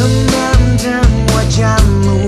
Memandang wajahmu.